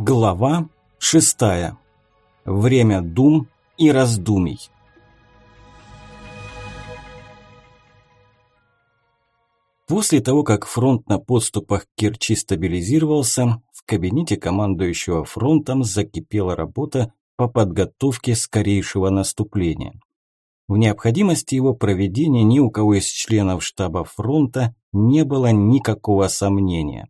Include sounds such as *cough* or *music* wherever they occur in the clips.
Глава шестая. Время дум и раздумий. После того, как фронт на подступах к Керчи стабилизировался, в кабинете командующего фронтом закипела работа по подготовке скорейшего наступления. В необходимости его проведения ни у кого из членов штаба фронта не было никакого сомнения.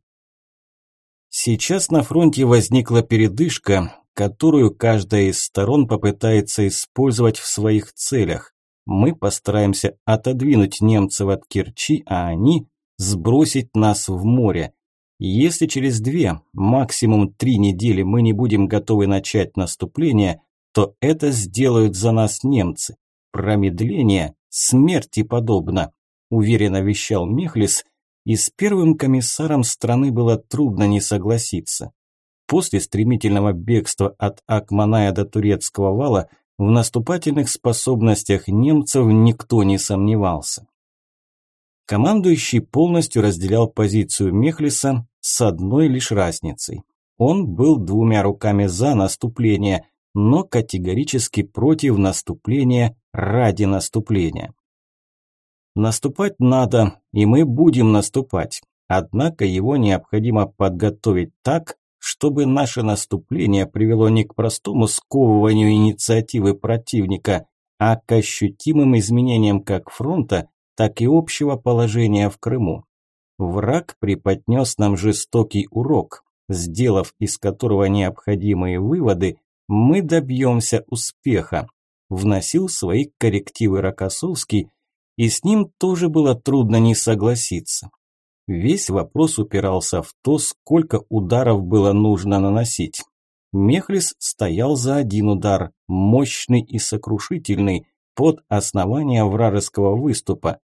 Сейчас на фронте возникла передышка, которую каждая из сторон попытается использовать в своих целях. Мы постараемся отодвинуть немцев от Керчи, а они сбросить нас в море. Если через две, максимум три недели мы не будем готовы начать наступление, то это сделают за нас немцы. Промедление смерти подобно, уверенно вещал Мехлис – и с первым комиссаром страны было трудно не согласиться. После стремительного бегства от Акманая до Турецкого вала в наступательных способностях немцев никто не сомневался. Командующий полностью разделял позицию Мехлиса с одной лишь разницей. Он был двумя руками за наступление, но категорически против наступления ради наступления. Наступать надо, и мы будем наступать. Однако его необходимо подготовить так, чтобы наше наступление привело не к простому сковыванию инициативы противника, а к ощутимым изменениям как фронта, так и общего положения в Крыму. Враг преподнес нам жестокий урок, сделав из которого необходимые выводы, мы добьемся успеха. Вносил свои коррективы Рокоссовский, и с ним тоже было трудно не согласиться. Весь вопрос упирался в то, сколько ударов было нужно наносить. Мехлис стоял за один удар, мощный и сокрушительный, под основание вражеского выступа.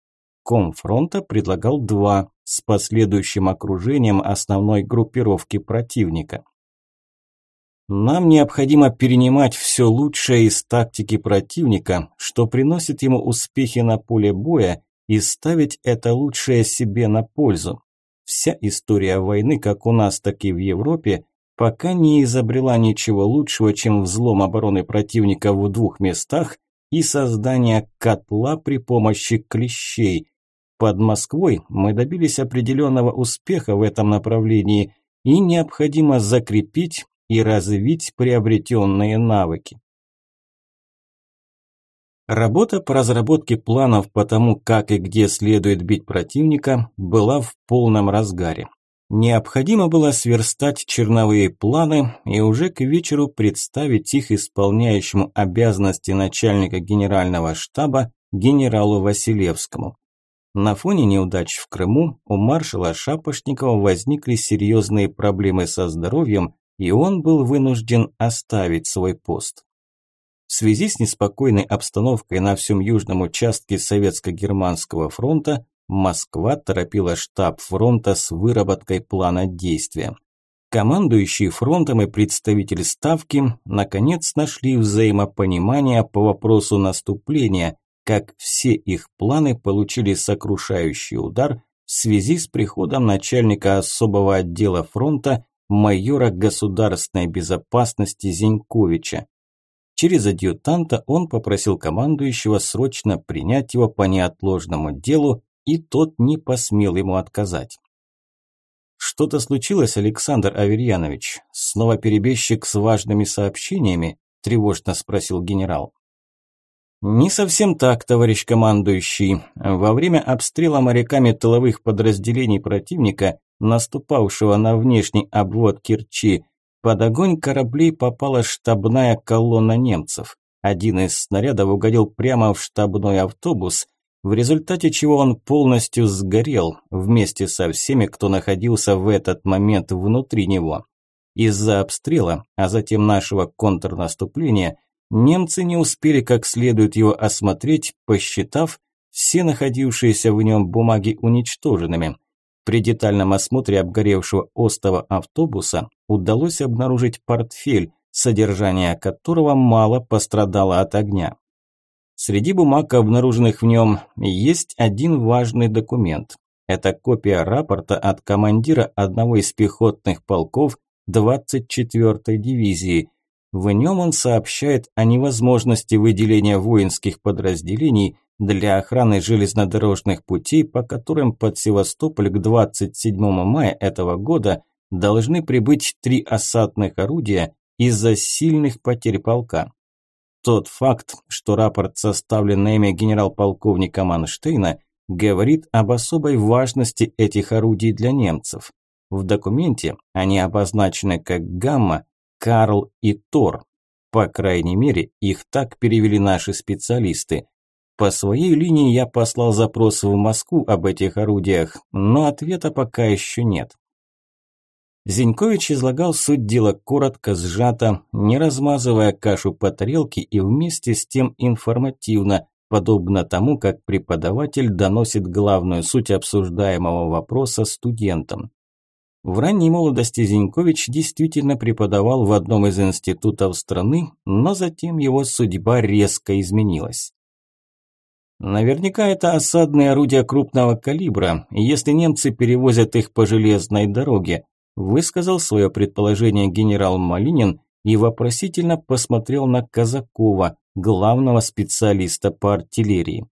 Комфронта предлагал два, с последующим окружением основной группировки противника. Нам необходимо перенимать все лучшее из тактики противника, что приносит ему успехи на поле боя, и ставить это лучшее себе на пользу. Вся история войны, как у нас, так и в Европе, пока не изобрела ничего лучшего, чем взлом обороны противника в двух местах и создание котла при помощи клещей. Под Москвой мы добились определенного успеха в этом направлении, и необходимо закрепить и развить приобретенные навыки. Работа по разработке планов по тому, как и где следует бить противника, была в полном разгаре. Необходимо было сверстать черновые планы и уже к вечеру представить их исполняющему обязанности начальника генерального штаба генералу Василевскому. На фоне неудач в Крыму у маршала Шапошникова возникли серьезные проблемы со здоровьем, и он был вынужден оставить свой пост. В связи с неспокойной обстановкой на всем южном участке Советско-Германского фронта Москва торопила штаб фронта с выработкой плана действия. Командующий фронтом и представитель Ставки наконец нашли взаимопонимание по вопросу наступления, как все их планы получили сокрушающий удар в связи с приходом начальника особого отдела фронта майора государственной безопасности Зиньковича. Через адъютанта он попросил командующего срочно принять его по неотложному делу, и тот не посмел ему отказать. «Что-то случилось, Александр Аверьянович? Снова перебежчик с важными сообщениями?» – тревожно спросил генерал. «Не совсем так, товарищ командующий. Во время обстрела моряками тыловых подразделений противника наступавшего на внешний обвод Керчи. Под огонь кораблей попала штабная колонна немцев. Один из снарядов угодил прямо в штабной автобус, в результате чего он полностью сгорел вместе со всеми, кто находился в этот момент внутри него. Из-за обстрела, а затем нашего контрнаступления, немцы не успели как следует его осмотреть, посчитав все находившиеся в нем бумаги уничтоженными. При детальном осмотре обгоревшего остова автобуса удалось обнаружить портфель, содержание которого мало пострадало от огня. Среди бумаг, обнаруженных в нем, есть один важный документ. Это копия рапорта от командира одного из пехотных полков 24-й дивизии. В нем он сообщает о невозможности выделения воинских подразделений для охраны железнодорожных путей, по которым под Севастополь к 27 мая этого года должны прибыть три осадных орудия из-за сильных потерь полка. Тот факт, что рапорт составлен на имя генерал-полковника Манштейна, говорит об особой важности этих орудий для немцев. В документе они обозначены как «Гамма», «Карл» и «Тор». По крайней мере, их так перевели наши специалисты. По своей линии я послал запрос в Москву об этих орудиях, но ответа пока еще нет. Зинькович излагал суть дела коротко, сжато, не размазывая кашу по тарелке и вместе с тем информативно, подобно тому, как преподаватель доносит главную суть обсуждаемого вопроса студентам. В ранней молодости Зинькович действительно преподавал в одном из институтов страны, но затем его судьба резко изменилась. Наверняка это осадные орудия крупного калибра, если немцы перевозят их по железной дороге, Высказал свое предположение генерал Малинин и вопросительно посмотрел на Казакова, главного специалиста по артиллерии.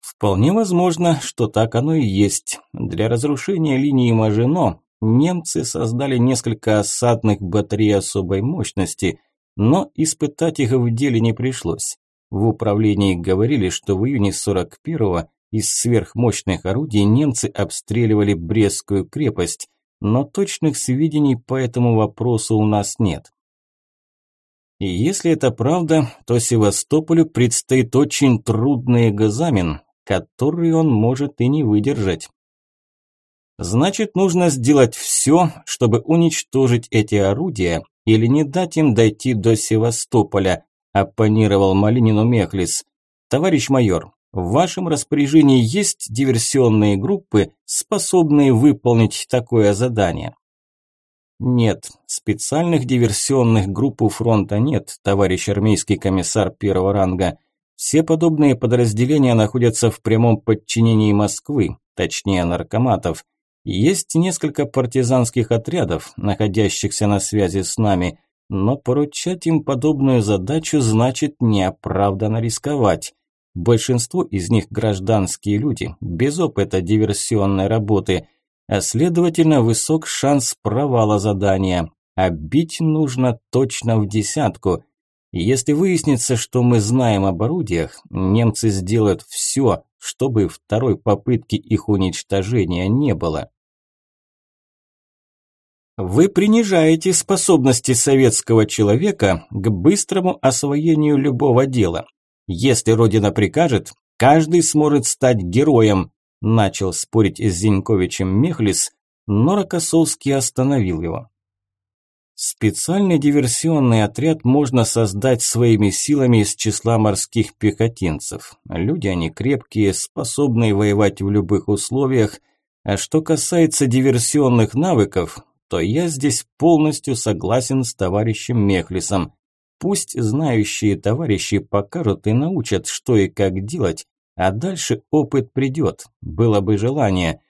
Вполне возможно, что так оно и есть. Для разрушения линии Мажино немцы создали несколько осадных батарей особой мощности, но испытать их в деле не пришлось. В управлении говорили, что в июне 41-го из сверхмощных орудий немцы обстреливали Брестскую крепость, но точных сведений по этому вопросу у нас нет. И если это правда, то Севастополю предстоит очень трудный экзамен, который он может и не выдержать. Значит, нужно сделать все, чтобы уничтожить эти орудия или не дать им дойти до Севастополя, оппонировал Малинину Мехлис. Товарищ майор, в вашем распоряжении есть диверсионные группы, способные выполнить такое задание? Нет, специальных диверсионных групп у фронта нет, товарищ армейский комиссар первого ранга. Все подобные подразделения находятся в прямом подчинении Москвы, точнее наркоматов. Есть несколько партизанских отрядов, находящихся на связи с нами, но поручать им подобную задачу значит неоправданно рисковать. Большинство из них гражданские люди, без опыта диверсионной работы, а следовательно высок шанс провала задания. А бить нужно точно в десятку. Если выяснится, что мы знаем об орудиях, немцы сделают все, чтобы второй попытки их уничтожения не было. Вы принижаете способности советского человека к быстрому освоению любого дела. Если Родина прикажет, каждый сможет стать героем, начал спорить с Зиньковичем Мехлис, но Рокоссовский остановил его. Специальный диверсионный отряд можно создать своими силами из числа морских пехотинцев. Люди они крепкие, способные воевать в любых условиях. А что касается диверсионных навыков, то я здесь полностью согласен с товарищем Мехлисом. Пусть знающие товарищи покажут и научат, что и как делать, а дальше опыт придет, было бы желание.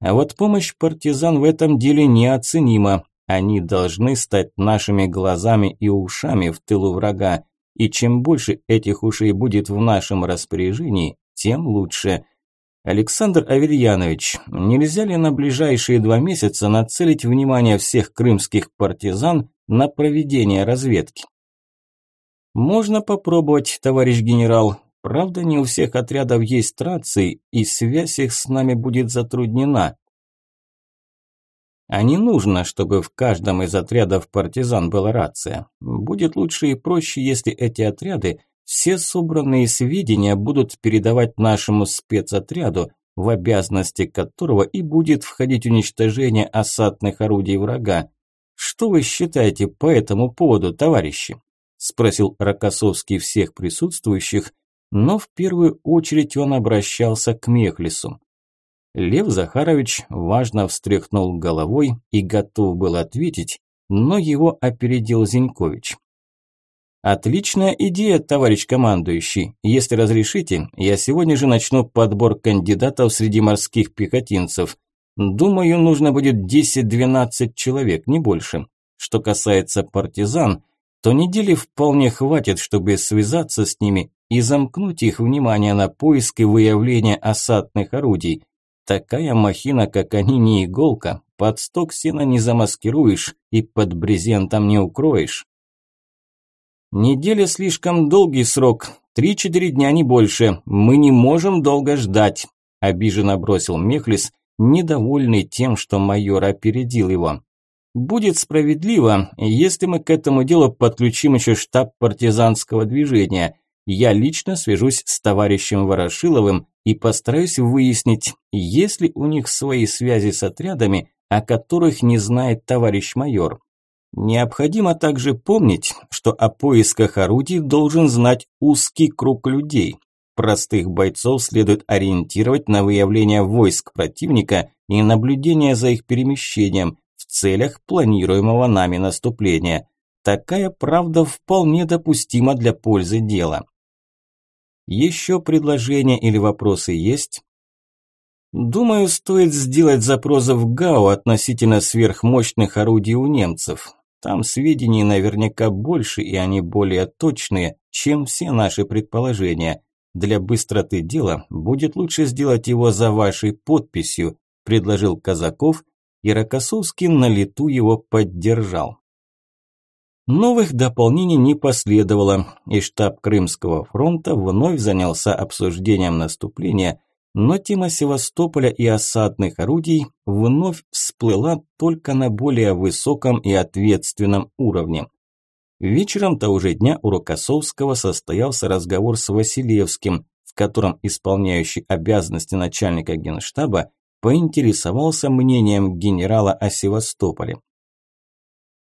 А вот помощь партизан в этом деле неоценима. Они должны стать нашими глазами и ушами в тылу врага. И чем больше этих ушей будет в нашем распоряжении, тем лучше. Александр Аверьянович, нельзя ли на ближайшие два месяца нацелить внимание всех крымских партизан на проведение разведки? Можно попробовать, товарищ генерал. Правда, не у всех отрядов есть рации, и связь их с нами будет затруднена. А не нужно, чтобы в каждом из отрядов партизан была рация. Будет лучше и проще, если эти отряды все собранные сведения будут передавать нашему спецотряду, в обязанности которого и будет входить уничтожение осадных орудий врага. Что вы считаете по этому поводу, товарищи? спросил Рокоссовский всех присутствующих, но в первую очередь он обращался к Мехлису. Лев Захарович важно встряхнул головой и готов был ответить, но его опередил Зинькович. «Отличная идея, товарищ командующий. Если разрешите, я сегодня же начну подбор кандидатов среди морских пехотинцев. Думаю, нужно будет 10-12 человек, не больше. Что касается партизан, то недели вполне хватит, чтобы связаться с ними и замкнуть их внимание на поиск и выявление осадных орудий. Такая махина, как они, не иголка, под сток сена не замаскируешь и под брезентом не укроешь. Неделя слишком долгий срок, три-четыре дня не больше, мы не можем долго ждать, обиженно бросил Мехлис, недовольный тем, что майор опередил его. Будет справедливо, если мы к этому делу подключим еще штаб партизанского движения. Я лично свяжусь с товарищем Ворошиловым и постараюсь выяснить, есть ли у них свои связи с отрядами, о которых не знает товарищ майор. Необходимо также помнить, что о поисках орудий должен знать узкий круг людей. Простых бойцов следует ориентировать на выявление войск противника и наблюдение за их перемещением в целях планируемого нами наступления. Такая правда вполне допустима для пользы дела. Еще предложения или вопросы есть? Думаю, стоит сделать запрос в ГАУ относительно сверхмощных орудий у немцев. Там сведений наверняка больше, и они более точные, чем все наши предположения. Для быстроты дела будет лучше сделать его за вашей подписью, предложил Казаков, и Рокоссовский на лету его поддержал. Новых дополнений не последовало, и штаб Крымского фронта вновь занялся обсуждением наступления, но тема Севастополя и осадных орудий вновь всплыла только на более высоком и ответственном уровне. Вечером того же дня у Рокоссовского состоялся разговор с Василевским, в котором исполняющий обязанности начальника генштаба поинтересовался мнением генерала о Севастополе.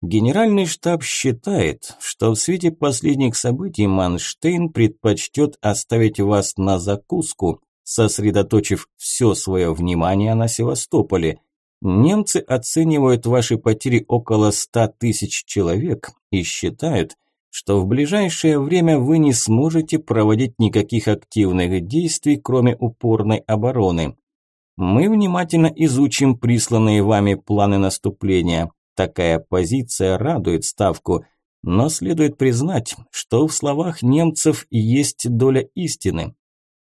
Генеральный штаб считает, что в свете последних событий Манштейн предпочтет оставить вас на закуску, сосредоточив все свое внимание на Севастополе. Немцы оценивают ваши потери около 100 тысяч человек и считают, что в ближайшее время вы не сможете проводить никаких активных действий, кроме упорной обороны. Мы внимательно изучим присланные вами планы наступления. Такая позиция радует Ставку, но следует признать, что в словах немцев есть доля истины.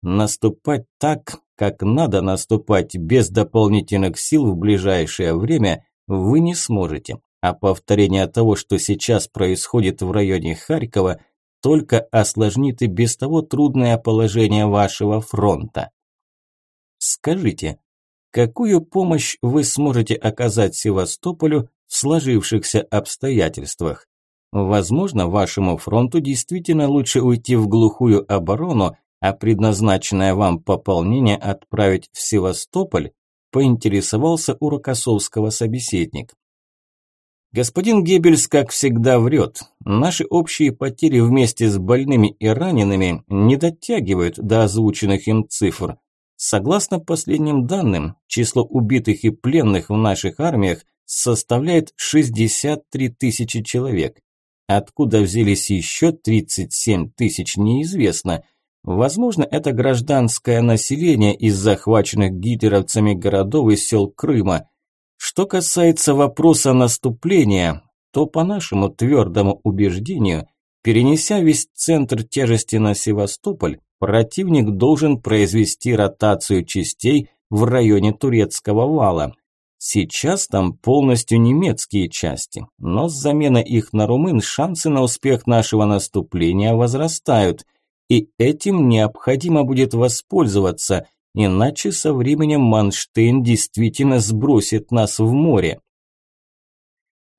Наступать так, как надо наступать без дополнительных сил в ближайшее время, вы не сможете. А повторение того, что сейчас происходит в районе Харькова, только осложнит и без того трудное положение вашего фронта. Скажите, какую помощь вы сможете оказать Севастополю в сложившихся обстоятельствах. Возможно, вашему фронту действительно лучше уйти в глухую оборону, а предназначенное вам пополнение отправить в Севастополь, поинтересовался у Рокоссовского собеседник. Господин Геббельс, как всегда, врет. Наши общие потери вместе с больными и ранеными не дотягивают до озвученных им цифр. Согласно последним данным, число убитых и пленных в наших армиях составляет 63 тысячи человек. Откуда взялись еще 37 тысяч, неизвестно. Возможно, это гражданское население из захваченных гитлеровцами городов и сел Крыма. Что касается вопроса наступления, то по нашему твердому убеждению, перенеся весь центр тяжести на Севастополь, противник должен произвести ротацию частей в районе Турецкого вала – Сейчас там полностью немецкие части, но с заменой их на румын шансы на успех нашего наступления возрастают, и этим необходимо будет воспользоваться, иначе со временем Манштейн действительно сбросит нас в море.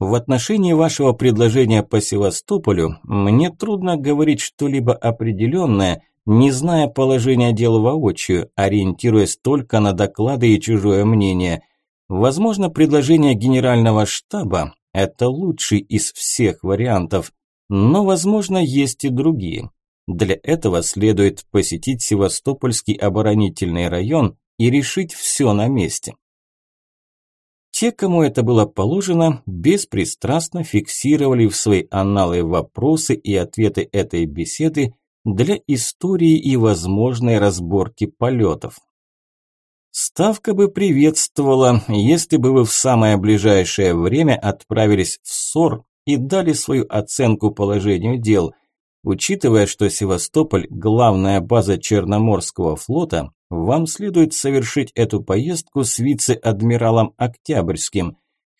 В отношении вашего предложения по Севастополю мне трудно говорить что-либо определенное, не зная положения дел воочию, ориентируясь только на доклады и чужое мнение – Возможно, предложение генерального штаба – это лучший из всех вариантов, но, возможно, есть и другие. Для этого следует посетить Севастопольский оборонительный район и решить все на месте. Те, кому это было положено, беспристрастно фиксировали в свои анналы вопросы и ответы этой беседы для истории и возможной разборки полетов. Ставка бы приветствовала, если бы вы в самое ближайшее время отправились в СОР и дали свою оценку положению дел. Учитывая, что Севастополь – главная база Черноморского флота, вам следует совершить эту поездку с вице-адмиралом Октябрьским.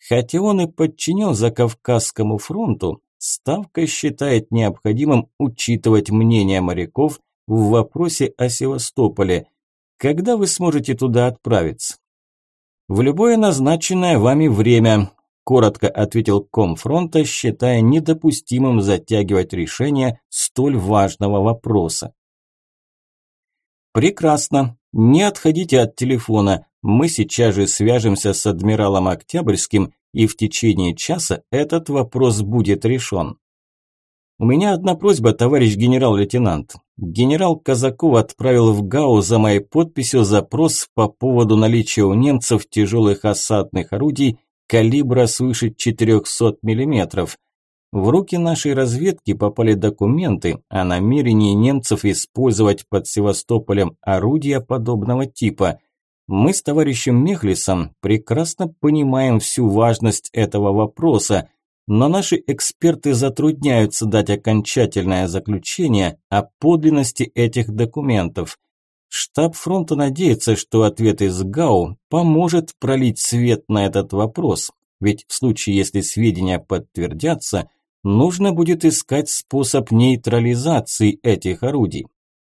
Хотя он и подчинен Закавказскому фронту, Ставка считает необходимым учитывать мнение моряков в вопросе о Севастополе. Когда вы сможете туда отправиться? В любое назначенное вами время, коротко ответил комфронта, считая недопустимым затягивать решение столь важного вопроса. Прекрасно. Не отходите от телефона. Мы сейчас же свяжемся с адмиралом Октябрьским, и в течение часа этот вопрос будет решен. У меня одна просьба, товарищ генерал-лейтенант. Генерал Казаков отправил в ГАУ за моей подписью запрос по поводу наличия у немцев тяжелых осадных орудий калибра свыше 400 мм. В руки нашей разведки попали документы о намерении немцев использовать под Севастополем орудия подобного типа. Мы с товарищем Мехлисом прекрасно понимаем всю важность этого вопроса, но наши эксперты затрудняются дать окончательное заключение о подлинности этих документов. Штаб фронта надеется, что ответ из ГАУ поможет пролить свет на этот вопрос, ведь в случае, если сведения подтвердятся, нужно будет искать способ нейтрализации этих орудий.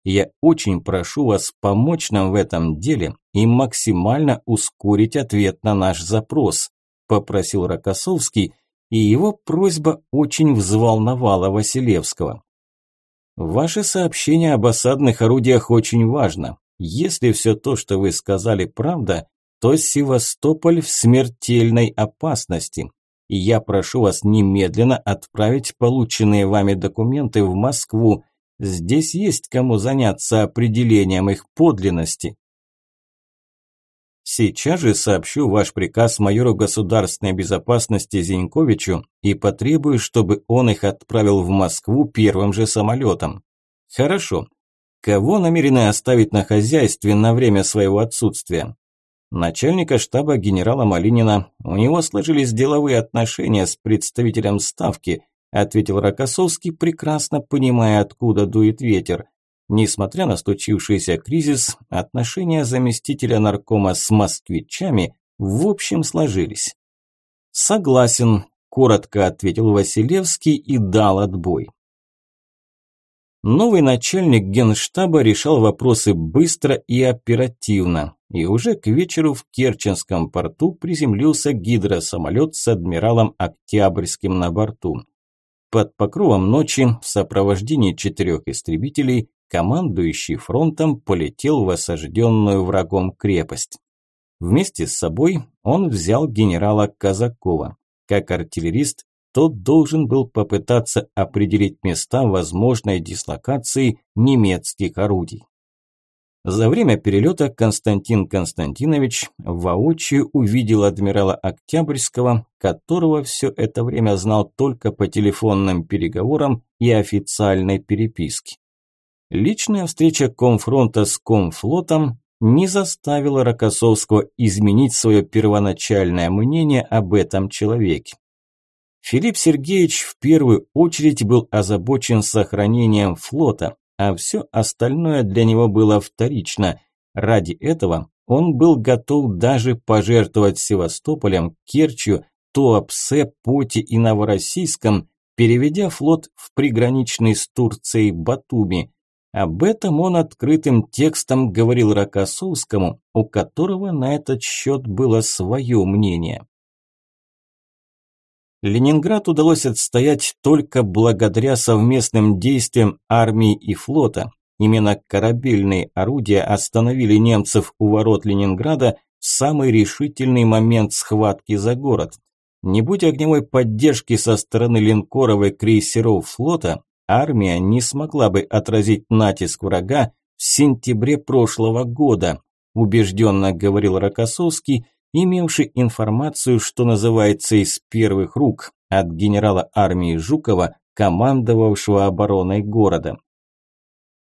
Я очень прошу вас помочь нам в этом деле и максимально ускорить ответ на наш запрос, попросил Рокоссовский, и его просьба очень взволновала Василевского. Ваше сообщение об осадных орудиях очень важно. Если все то, что вы сказали, правда, то Севастополь в смертельной опасности. И я прошу вас немедленно отправить полученные вами документы в Москву. Здесь есть кому заняться определением их подлинности. Сейчас же сообщу ваш приказ майору государственной безопасности Зиньковичу и потребую, чтобы он их отправил в Москву первым же самолетом. Хорошо. Кого намерены оставить на хозяйстве на время своего отсутствия? Начальника штаба генерала Малинина. У него сложились деловые отношения с представителем Ставки, ответил Рокоссовский, прекрасно понимая, откуда дует ветер. Несмотря на случившийся кризис, отношения заместителя наркома с москвичами в общем сложились. «Согласен», – коротко ответил Василевский и дал отбой. Новый начальник генштаба решал вопросы быстро и оперативно, и уже к вечеру в Керченском порту приземлился гидросамолет с адмиралом Октябрьским на борту. Под покровом ночи в сопровождении четырех истребителей командующий фронтом полетел в осажденную врагом крепость. Вместе с собой он взял генерала Казакова. Как артиллерист, тот должен был попытаться определить места возможной дислокации немецких орудий. За время перелета Константин Константинович воочию увидел адмирала Октябрьского, которого все это время знал только по телефонным переговорам и официальной переписке. Личная встреча комфронта с комфлотом не заставила Рокоссовского изменить свое первоначальное мнение об этом человеке. Филипп Сергеевич в первую очередь был озабочен сохранением флота, а все остальное для него было вторично. Ради этого он был готов даже пожертвовать Севастополем, Керчью, Туапсе, Поти и Новороссийском, переведя флот в приграничный с Турцией Батуми. Об этом он открытым текстом говорил Рокоссовскому, у которого на этот счет было свое мнение. Ленинград удалось отстоять только благодаря совместным действиям армии и флота. Именно корабельные орудия остановили немцев у ворот Ленинграда в самый решительный момент схватки за город. Не будь огневой поддержки со стороны линкоров и крейсеров флота, армия не смогла бы отразить натиск врага в сентябре прошлого года, убежденно говорил Рокоссовский, имевший информацию, что называется, из первых рук от генерала армии Жукова, командовавшего обороной города.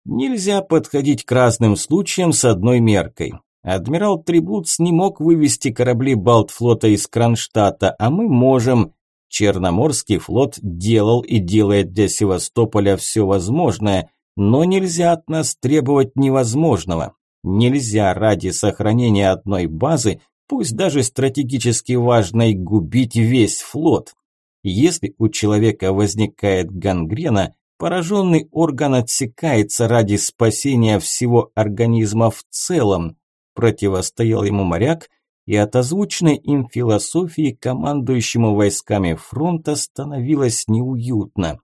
Нельзя подходить к разным случаям с одной меркой. Адмирал Трибуц не мог вывести корабли Балтфлота из Кронштадта, а мы можем. Черноморский флот делал и делает для Севастополя все возможное, но нельзя от нас требовать невозможного. Нельзя ради сохранения одной базы, пусть даже стратегически важной, губить весь флот. Если у человека возникает гангрена, пораженный орган отсекается ради спасения всего организма в целом. Противостоял ему моряк, и от озвученной им философии командующему войсками фронта становилось неуютно.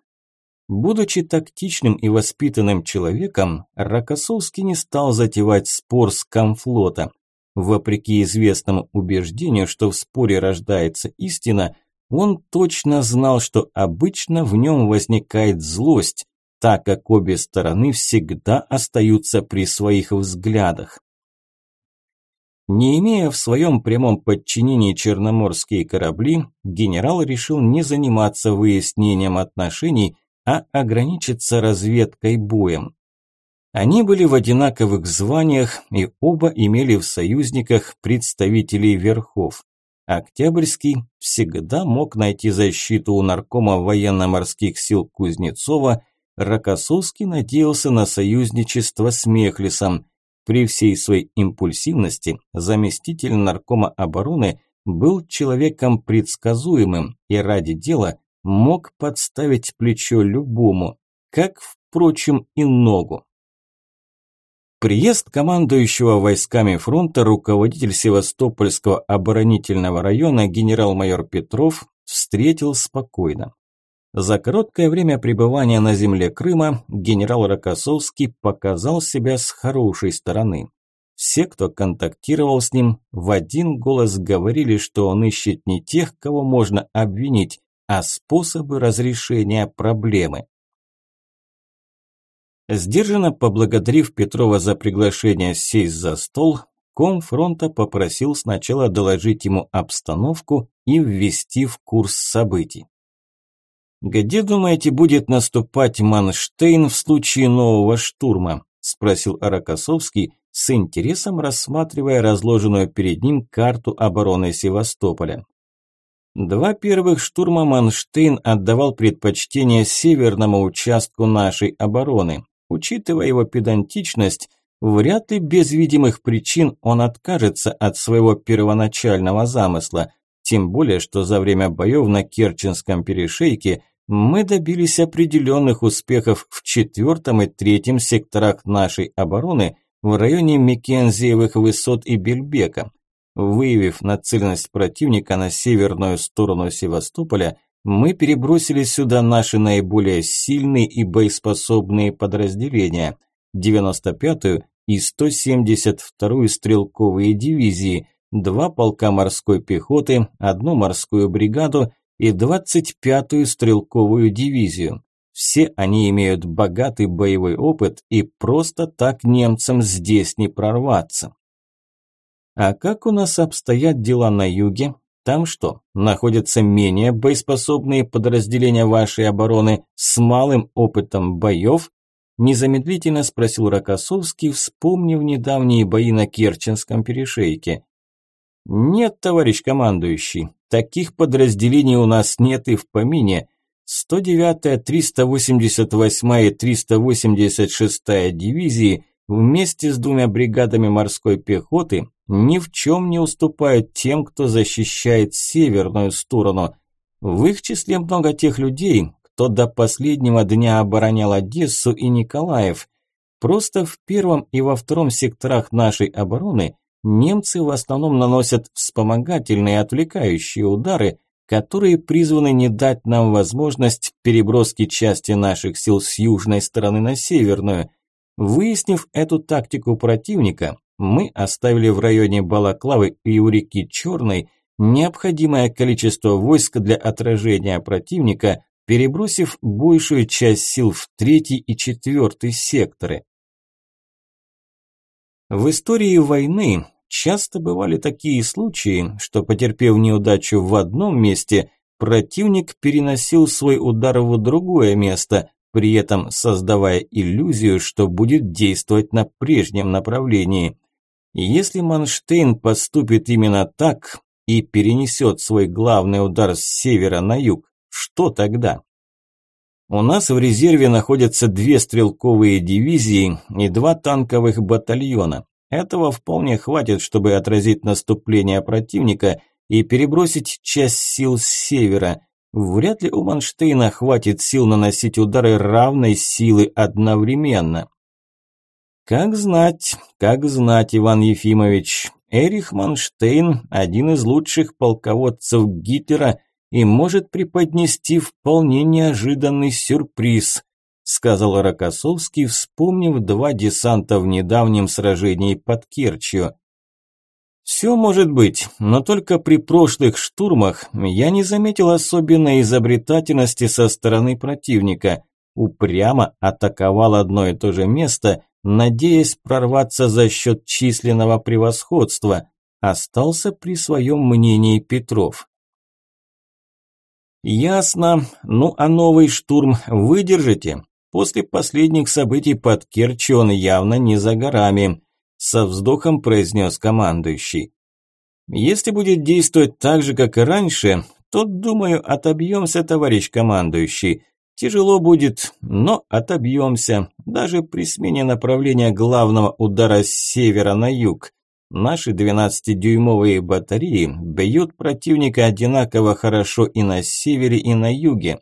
Будучи тактичным и воспитанным человеком, Рокоссовский не стал затевать спор с комфлота. Вопреки известному убеждению, что в споре рождается истина, он точно знал, что обычно в нем возникает злость, так как обе стороны всегда остаются при своих взглядах. Не имея в своем прямом подчинении черноморские корабли, генерал решил не заниматься выяснением отношений, а ограничиться разведкой боем. Они были в одинаковых званиях и оба имели в союзниках представителей верхов. Октябрьский всегда мог найти защиту у наркома военно-морских сил Кузнецова, Рокоссовский надеялся на союзничество с Мехлисом. При всей своей импульсивности заместитель наркома обороны был человеком предсказуемым и ради дела мог подставить плечо любому, как, впрочем, и ногу. Приезд командующего войсками фронта руководитель Севастопольского оборонительного района генерал-майор Петров встретил спокойно. За короткое время пребывания на земле Крыма генерал Рокоссовский показал себя с хорошей стороны. Все, кто контактировал с ним, в один голос говорили, что он ищет не тех, кого можно обвинить, а способы разрешения проблемы. Сдержанно поблагодарив Петрова за приглашение сесть за стол, ком фронта попросил сначала доложить ему обстановку и ввести в курс событий. «Где, думаете, будет наступать Манштейн в случае нового штурма?» – спросил Аракосовский, с интересом рассматривая разложенную перед ним карту обороны Севастополя. Два первых штурма Манштейн отдавал предпочтение северному участку нашей обороны, Учитывая его педантичность, вряд ли без видимых причин он откажется от своего первоначального замысла, тем более, что за время боев на Керченском перешейке мы добились определенных успехов в четвертом и третьем секторах нашей обороны в районе Микензиевых высот и Бельбека. Выявив нацеленность противника на северную сторону Севастополя, мы перебросили сюда наши наиболее сильные и боеспособные подразделения – 95-ю и 172-ю стрелковые дивизии, два полка морской пехоты, одну морскую бригаду и 25-ю стрелковую дивизию. Все они имеют богатый боевой опыт и просто так немцам здесь не прорваться. А как у нас обстоят дела на юге? Там что, находятся менее боеспособные подразделения вашей обороны с малым опытом боев? Незамедлительно спросил Рокоссовский, вспомнив недавние бои на Керченском перешейке. «Нет, товарищ командующий, таких подразделений у нас нет и в помине. 109-я, 388-я и 386-я дивизии вместе с двумя бригадами морской пехоты ни в чем не уступают тем, кто защищает северную сторону. В их числе много тех людей, кто до последнего дня оборонял Одессу и Николаев. Просто в первом и во втором секторах нашей обороны немцы в основном наносят вспомогательные отвлекающие удары, которые призваны не дать нам возможность переброски части наших сил с южной стороны на северную. Выяснив эту тактику противника, мы оставили в районе Балаклавы и у реки Черной необходимое количество войск для отражения противника, перебросив большую часть сил в третий и четвертый секторы. В истории войны часто бывали такие случаи, что, потерпев неудачу в одном месте, противник переносил свой удар в другое место, при этом создавая иллюзию, что будет действовать на прежнем направлении. Если Манштейн поступит именно так и перенесет свой главный удар с севера на юг, что тогда? У нас в резерве находятся две стрелковые дивизии и два танковых батальона. Этого вполне хватит, чтобы отразить наступление противника и перебросить часть сил с севера. Вряд ли у Манштейна хватит сил наносить удары равной силы одновременно. Как знать, как знать, Иван Ефимович. Эрих Манштейн – один из лучших полководцев Гитлера и может преподнести вполне неожиданный сюрприз, сказал Рокоссовский, вспомнив два десанта в недавнем сражении под Керчью. Все может быть, но только при прошлых штурмах я не заметил особенной изобретательности со стороны противника. Упрямо атаковал одно и то же место надеясь прорваться за счет численного превосходства, остался при своем мнении Петров. «Ясно. Ну а новый штурм выдержите? После последних событий под Керчью он явно не за горами», со вздохом произнес командующий. «Если будет действовать так же, как и раньше, то, думаю, отобьемся, товарищ командующий. Тяжело будет, но отобьемся, даже при смене направления главного удара с севера на юг. Наши 12-дюймовые батареи бьют противника одинаково хорошо и на севере, и на юге.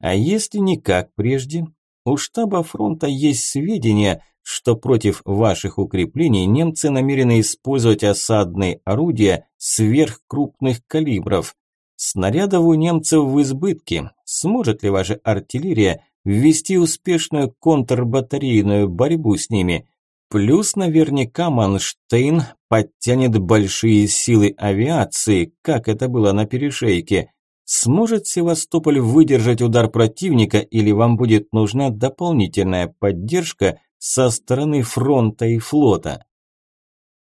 А если не как прежде? У штаба фронта есть сведения, что против ваших укреплений немцы намерены использовать осадные орудия сверхкрупных калибров. Снарядов у немцев в избытке. Сможет ли ваша артиллерия ввести успешную контрбатарейную борьбу с ними? Плюс наверняка Манштейн подтянет большие силы авиации, как это было на перешейке. Сможет Севастополь выдержать удар противника или вам будет нужна дополнительная поддержка со стороны фронта и флота?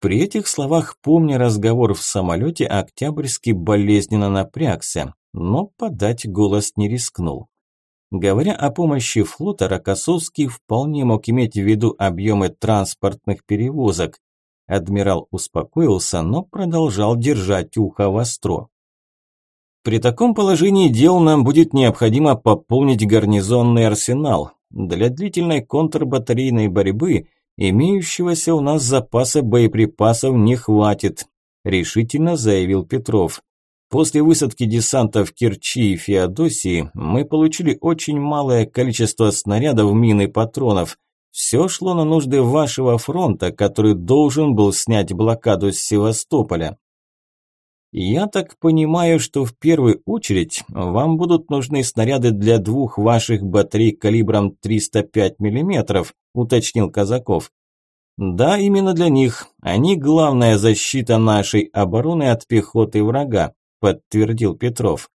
При этих словах, помня разговор в самолете, Октябрьский болезненно напрягся, но подать голос не рискнул. Говоря о помощи флота, Рокоссовский вполне мог иметь в виду объемы транспортных перевозок. Адмирал успокоился, но продолжал держать ухо востро. При таком положении дел нам будет необходимо пополнить гарнизонный арсенал. Для длительной контрбатарейной борьбы – «Имеющегося у нас запаса боеприпасов не хватит», – решительно заявил Петров. «После высадки десанта в Керчи и Феодосии мы получили очень малое количество снарядов, мин и патронов. Все шло на нужды вашего фронта, который должен был снять блокаду с Севастополя. Я так понимаю, что в первую очередь вам будут нужны снаряды для двух ваших батарей калибром 305 миллиметров уточнил Казаков. Да, именно для них. Они главная защита нашей обороны от пехоты врага, подтвердил Петров.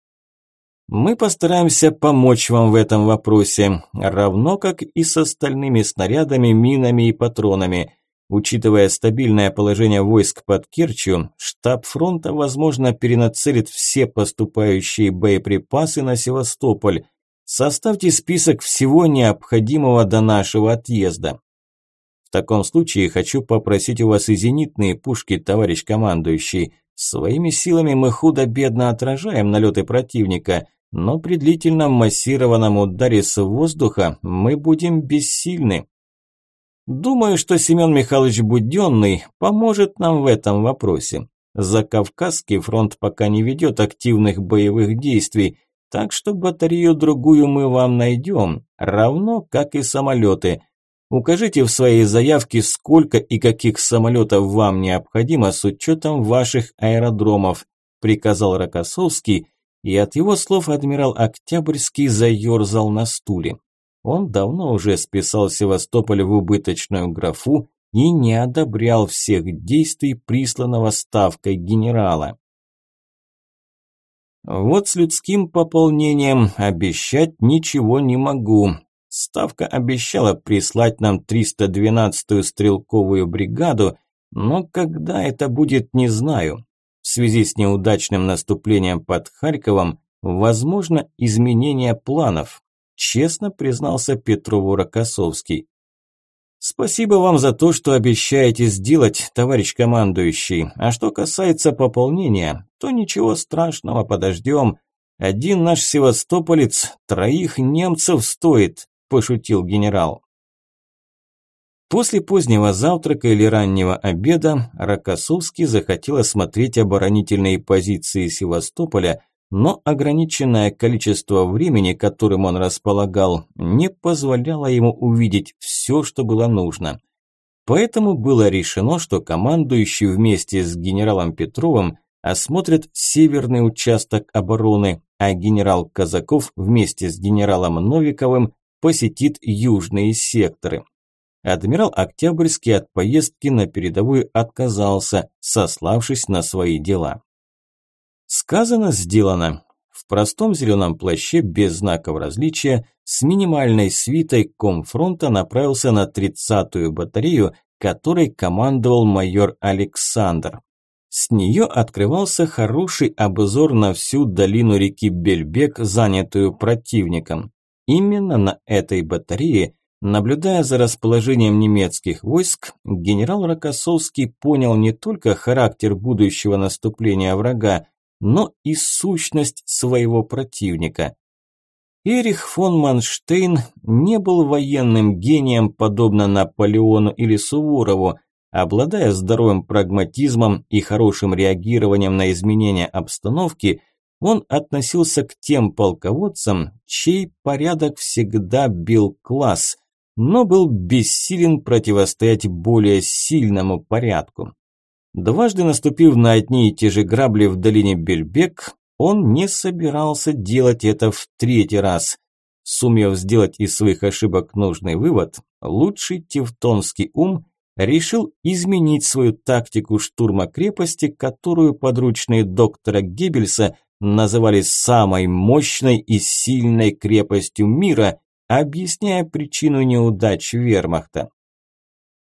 Мы постараемся помочь вам в этом вопросе, равно как и с остальными снарядами, минами и патронами. Учитывая стабильное положение войск под Керчью, штаб фронта, возможно, перенацелит все поступающие боеприпасы на Севастополь, Составьте список всего необходимого до нашего отъезда. В таком случае хочу попросить у вас и зенитные пушки, товарищ командующий. Своими силами мы худо-бедно отражаем налеты противника, но при длительном массированном ударе с воздуха мы будем бессильны. Думаю, что Семен Михайлович Буденный поможет нам в этом вопросе. За Кавказский фронт пока не ведет активных боевых действий, так что батарею другую мы вам найдем, равно как и самолеты. Укажите в своей заявке, сколько и каких самолетов вам необходимо с учетом ваших аэродромов, приказал Рокоссовский, и от его слов адмирал Октябрьский заерзал на стуле. Он давно уже списал Севастополь в убыточную графу и не одобрял всех действий присланного ставкой генерала. Вот с людским пополнением обещать ничего не могу. Ставка обещала прислать нам 312-ю стрелковую бригаду, но когда это будет, не знаю. В связи с неудачным наступлением под Харьковом возможно изменение планов, честно признался Петрову Рокоссовский. Спасибо вам за то, что обещаете сделать, товарищ командующий. А что касается пополнения, то ничего страшного, подождем. Один наш севастополец троих немцев стоит, пошутил генерал. После позднего завтрака или раннего обеда Рокоссовский захотел осмотреть оборонительные позиции Севастополя, но ограниченное количество времени, которым он располагал, не позволяло ему увидеть все, что было нужно. Поэтому было решено, что командующий вместе с генералом Петровым осмотрит северный участок обороны, а генерал Казаков вместе с генералом Новиковым посетит южные секторы. Адмирал Октябрьский от поездки на передовую отказался, сославшись на свои дела. Сказано, сделано. В простом зеленом плаще без знаков различия с минимальной свитой комфронта направился на 30-ю батарею, которой командовал майор Александр. С нее открывался хороший обзор на всю долину реки Бельбек, занятую противником. Именно на этой батарее Наблюдая за расположением немецких войск, генерал Рокоссовский понял не только характер будущего наступления врага, но и сущность своего противника. Эрих фон Манштейн не был военным гением, подобно Наполеону или Суворову, обладая здоровым прагматизмом и хорошим реагированием на изменения обстановки, он относился к тем полководцам, чей порядок всегда бил класс, но был бессилен противостоять более сильному порядку. Дважды наступив на одни и те же грабли в долине Бельбек, он не собирался делать это в третий раз. Сумев сделать из своих ошибок нужный вывод, лучший тевтонский ум решил изменить свою тактику штурма крепости, которую подручные доктора Геббельса называли самой мощной и сильной крепостью мира, объясняя причину неудач вермахта.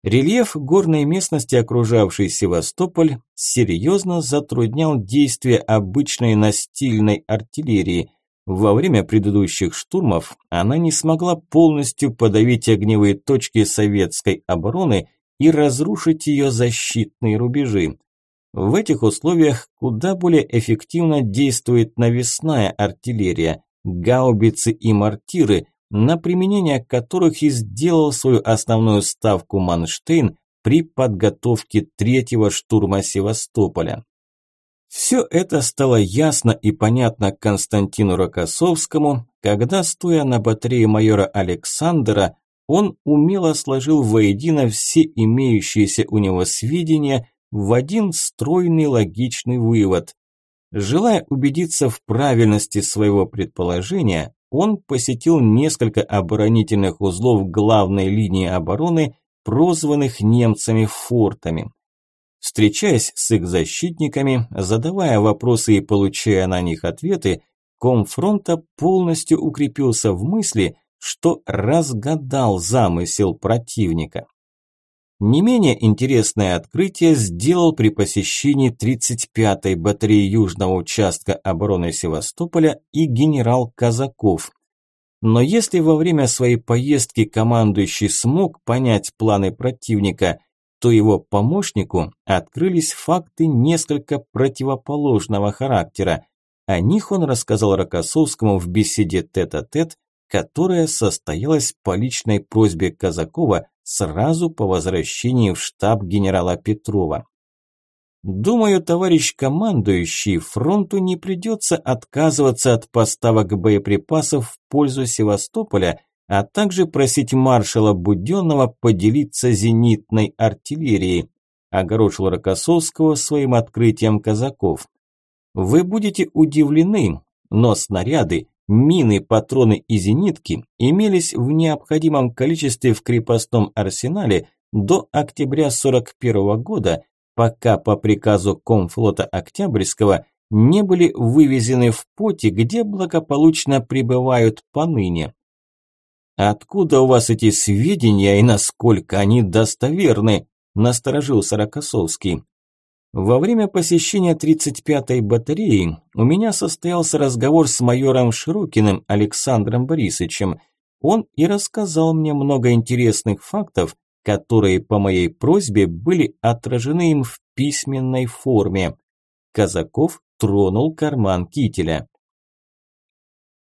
Рельеф горной местности, окружавшей Севастополь, серьезно затруднял действия обычной настильной артиллерии. Во время предыдущих штурмов она не смогла полностью подавить огневые точки советской обороны и разрушить ее защитные рубежи. В этих условиях куда более эффективно действует навесная артиллерия, гаубицы и мортиры, на применение которых и сделал свою основную ставку Манштейн при подготовке третьего штурма Севастополя. Все это стало ясно и понятно Константину Рокоссовскому, когда, стоя на батарее майора Александра, он умело сложил воедино все имеющиеся у него сведения в один стройный логичный вывод. Желая убедиться в правильности своего предположения, он посетил несколько оборонительных узлов главной линии обороны, прозванных немцами фортами. Встречаясь с их защитниками, задавая вопросы и получая на них ответы, комфронта полностью укрепился в мысли, что разгадал замысел противника. Не менее интересное открытие сделал при посещении 35-й батареи южного участка обороны Севастополя и генерал Казаков. Но если во время своей поездки командующий смог понять планы противника, то его помощнику открылись факты несколько противоположного характера. О них он рассказал Рокоссовскому в беседе тет-а-тет, -тет, которая состоялась по личной просьбе Казакова сразу по возвращении в штаб генерала Петрова. Думаю, товарищ командующий, фронту не придется отказываться от поставок боеприпасов в пользу Севастополя, а также просить маршала Буденного поделиться зенитной артиллерией, огорошил Рокоссовского своим открытием казаков. Вы будете удивлены, но снаряды, Мины, патроны и зенитки имелись в необходимом количестве в крепостном арсенале до октября 41 года, пока по приказу комфлота Октябрьского не были вывезены в поте, где благополучно пребывают поныне. «Откуда у вас эти сведения и насколько они достоверны?» – насторожился Рокоссовский. Во время посещения 35-й батареи у меня состоялся разговор с майором Широкиным Александром Борисовичем. Он и рассказал мне много интересных фактов, которые по моей просьбе были отражены им в письменной форме. Казаков тронул карман кителя.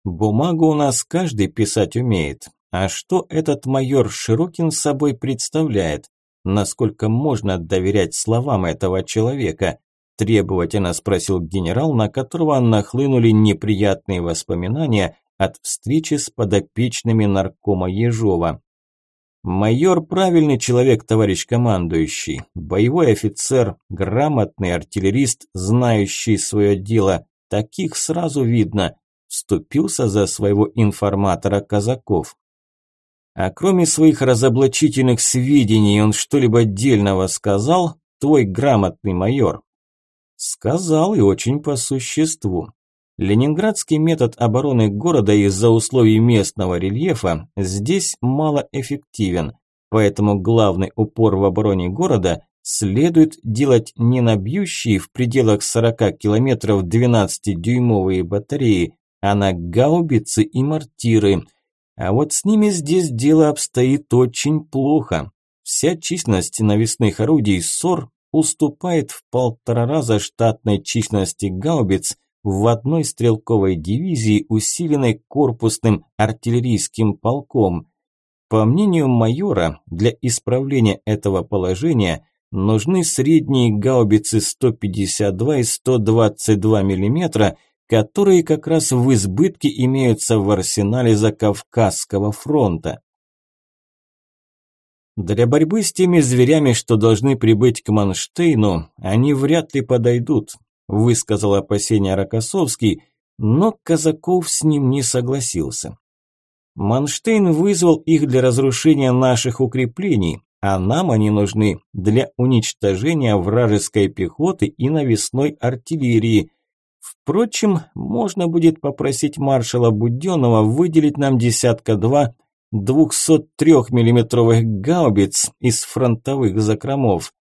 Бумагу у нас каждый писать умеет. А что этот майор Широкин собой представляет? Насколько можно доверять словам этого человека? Требовательно спросил генерал, на которого нахлынули неприятные воспоминания от встречи с подопечными наркома Ежова. Майор правильный человек, товарищ командующий. Боевой офицер, грамотный артиллерист, знающий свое дело. Таких сразу видно. Вступился за своего информатора Казаков. А кроме своих разоблачительных сведений, он что-либо отдельного сказал, твой грамотный майор? Сказал и очень по существу. Ленинградский метод обороны города из-за условий местного рельефа здесь малоэффективен, поэтому главный упор в обороне города следует делать не на бьющие в пределах 40 километров 12-дюймовые батареи, а на гаубицы и мортиры. А вот с ними здесь дело обстоит очень плохо. Вся численность навесных орудий СОР уступает в полтора раза штатной численности гаубиц – в одной стрелковой дивизии, усиленной корпусным артиллерийским полком. По мнению майора, для исправления этого положения нужны средние гаубицы 152 и 122 мм, которые как раз в избытке имеются в арсенале Закавказского фронта. Для борьбы с теми зверями, что должны прибыть к Манштейну, они вряд ли подойдут, высказал опасения Рокоссовский, но Казаков с ним не согласился. Манштейн вызвал их для разрушения наших укреплений, а нам они нужны для уничтожения вражеской пехоты и навесной артиллерии. Впрочем, можно будет попросить маршала Буденного выделить нам десятка-два 203 миллиметровых гаубиц из фронтовых закромов.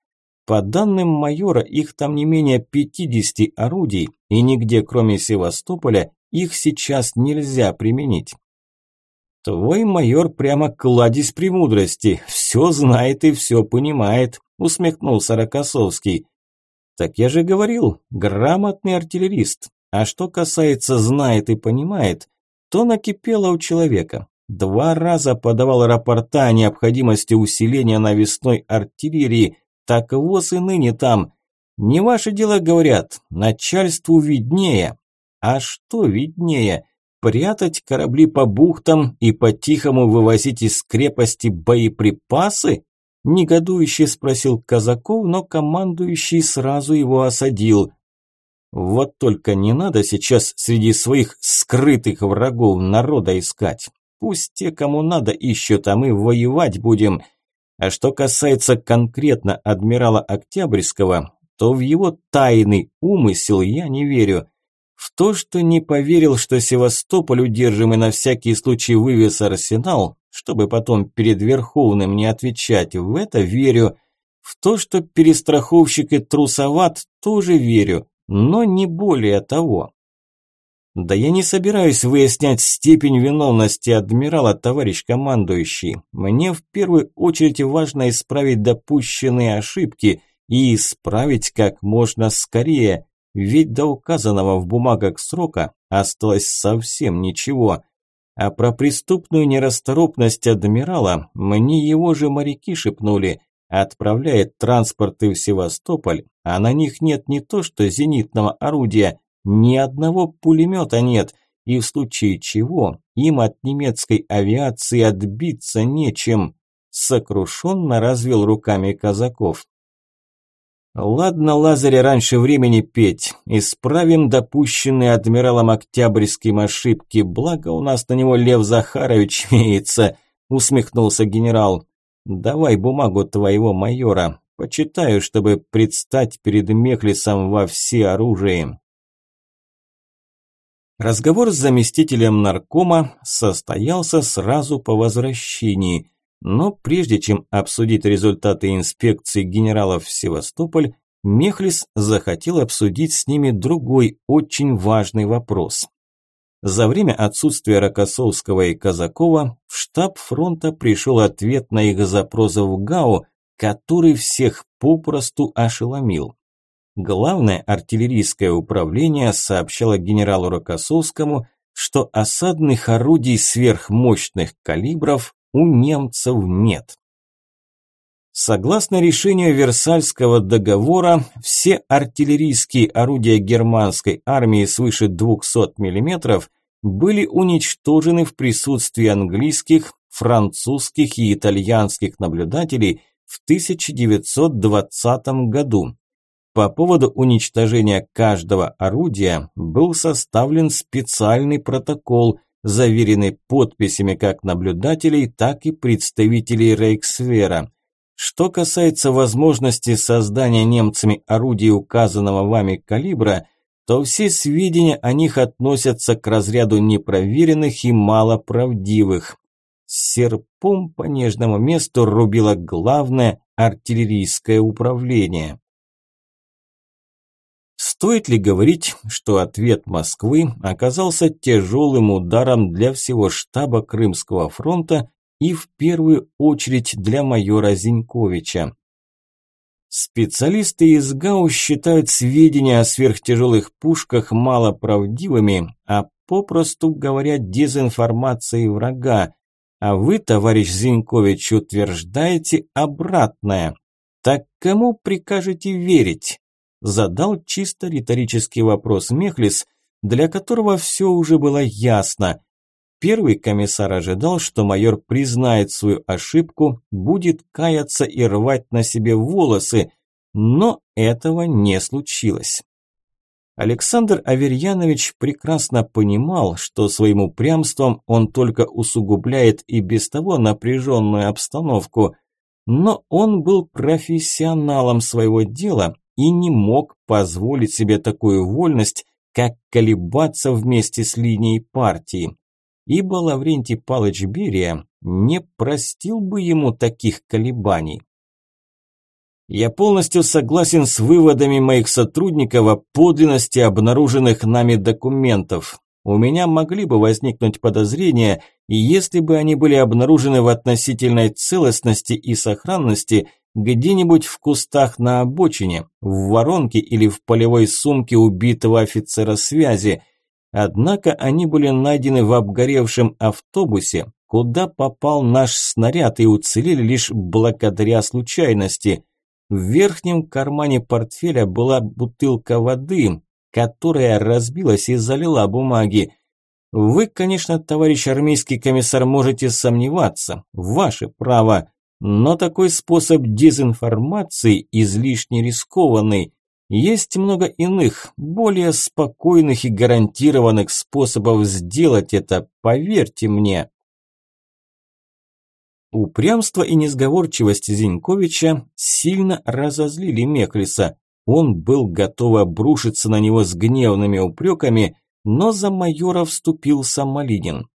По данным майора, их там не менее 50 орудий, и нигде, кроме Севастополя, их сейчас нельзя применить. «Твой майор прямо кладезь премудрости, все знает и все понимает», усмехнулся Рокоссовский. «Так я же говорил, грамотный артиллерист. А что касается знает и понимает, то накипело у человека. Два раза подавал рапорта о необходимости усиления навесной артиллерии, так воз и ныне там. Не ваше дело, говорят, начальству виднее. А что виднее? Прятать корабли по бухтам и по-тихому вывозить из крепости боеприпасы? Негодующе спросил Казаков, но командующий сразу его осадил. Вот только не надо сейчас среди своих скрытых врагов народа искать. Пусть те, кому надо, ищут, а мы воевать будем. А что касается конкретно адмирала Октябрьского, то в его тайный умысел я не верю. В то, что не поверил, что Севастополь удержим и на всякий случай вывез арсенал, чтобы потом перед Верховным не отвечать, в это верю. В то, что перестраховщик и трусоват, тоже верю, но не более того. Да я не собираюсь выяснять степень виновности адмирала, товарищ командующий. Мне в первую очередь важно исправить допущенные ошибки и исправить как можно скорее, ведь до указанного в бумагах срока осталось совсем ничего. А про преступную нерасторопность адмирала мне его же моряки шепнули. Отправляет транспорты в Севастополь, а на них нет не то что зенитного орудия, ни одного пулемета нет, и в случае чего им от немецкой авиации отбиться нечем. Сокрушенно развел руками казаков. Ладно, Лазаря раньше времени петь. Исправим допущенные адмиралом Октябрьским ошибки, благо у нас на него Лев Захарович *laughs* имеется, усмехнулся генерал. Давай бумагу твоего майора, почитаю, чтобы предстать перед Мехлисом во все оружие. Разговор с заместителем наркома состоялся сразу по возвращении, но прежде чем обсудить результаты инспекции генералов в Севастополь, Мехлис захотел обсудить с ними другой очень важный вопрос. За время отсутствия Рокоссовского и Казакова в штаб фронта пришел ответ на их запросы в ГАУ, который всех попросту ошеломил. Главное артиллерийское управление сообщало генералу Рокоссовскому, что осадных орудий сверхмощных калибров у немцев нет. Согласно решению Версальского договора, все артиллерийские орудия германской армии свыше 200 мм были уничтожены в присутствии английских, французских и итальянских наблюдателей в 1920 году. По поводу уничтожения каждого орудия был составлен специальный протокол, заверенный подписями как наблюдателей, так и представителей Рейхсвера – что касается возможности создания немцами орудий указанного вами калибра, то все сведения о них относятся к разряду непроверенных и малоправдивых. Серпом по нежному месту рубило главное артиллерийское управление. Стоит ли говорить, что ответ Москвы оказался тяжелым ударом для всего штаба Крымского фронта и в первую очередь для майора Зиньковича. Специалисты из ГАУ считают сведения о сверхтяжелых пушках малоправдивыми, а попросту говоря дезинформацией врага. А вы, товарищ Зинькович, утверждаете обратное. Так кому прикажете верить? Задал чисто риторический вопрос Мехлис, для которого все уже было ясно. Первый комиссар ожидал, что майор признает свою ошибку, будет каяться и рвать на себе волосы, но этого не случилось. Александр Аверьянович прекрасно понимал, что своим упрямством он только усугубляет и без того напряженную обстановку, но он был профессионалом своего дела и не мог позволить себе такую вольность, как колебаться вместе с линией партии ибо Лаврентий Палыч Берия не простил бы ему таких колебаний. Я полностью согласен с выводами моих сотрудников о подлинности обнаруженных нами документов. У меня могли бы возникнуть подозрения, и если бы они были обнаружены в относительной целостности и сохранности где-нибудь в кустах на обочине, в воронке или в полевой сумке убитого офицера связи, Однако они были найдены в обгоревшем автобусе, куда попал наш снаряд и уцелели лишь благодаря случайности. В верхнем кармане портфеля была бутылка воды, которая разбилась и залила бумаги. Вы, конечно, товарищ армейский комиссар, можете сомневаться, ваше право, но такой способ дезинформации излишне рискованный. Есть много иных, более спокойных и гарантированных способов сделать это, поверьте мне. Упрямство и несговорчивость Зиньковича сильно разозлили Мехлиса. Он был готов обрушиться на него с гневными упреками, но за майора вступился Малинин.